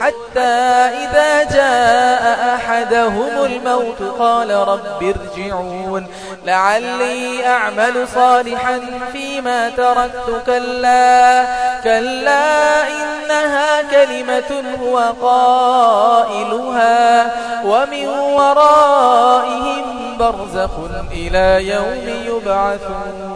حتى إذا جاء أحدهم الموت قال رب ارجعون. لعلي أعمل صالحا فيما تركت. كلا كلا إنها كلمة هو قائلها. ومن ورائهم برزخ إلى يوم يبعثون.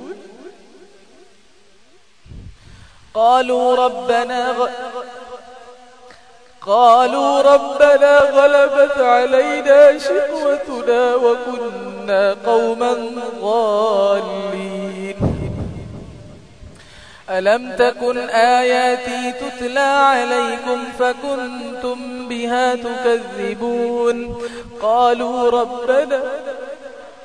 قالوا ربنا غ... قالوا ربنا غلبت علينا شقوتنا وكنا قوما ضالين. ألم تكن آياتي تتلى عليكم فكنتم بها تكذبون؟ قالوا ربنا